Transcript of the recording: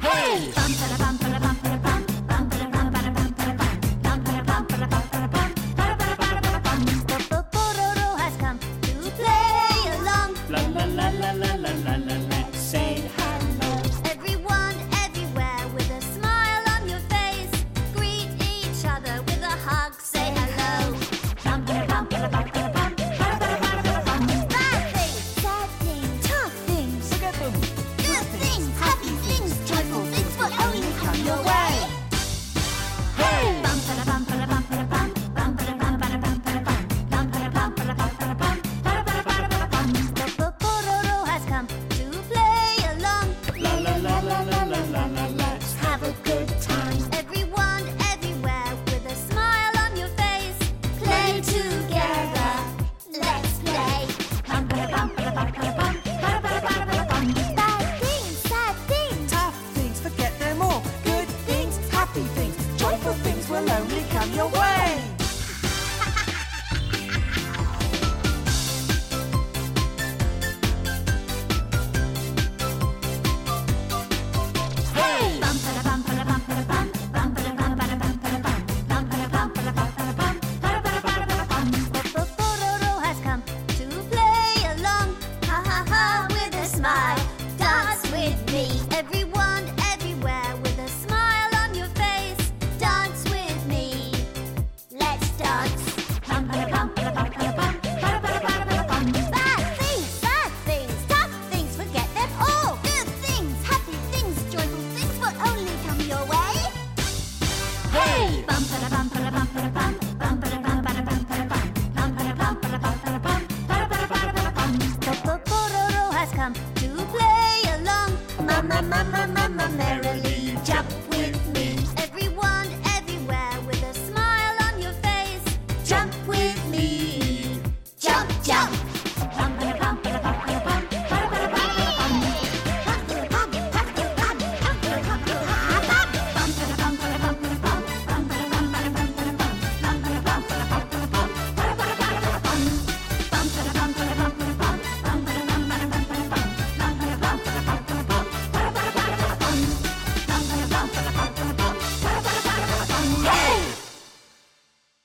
Hey! mama, mama, mama, merrily jump with me.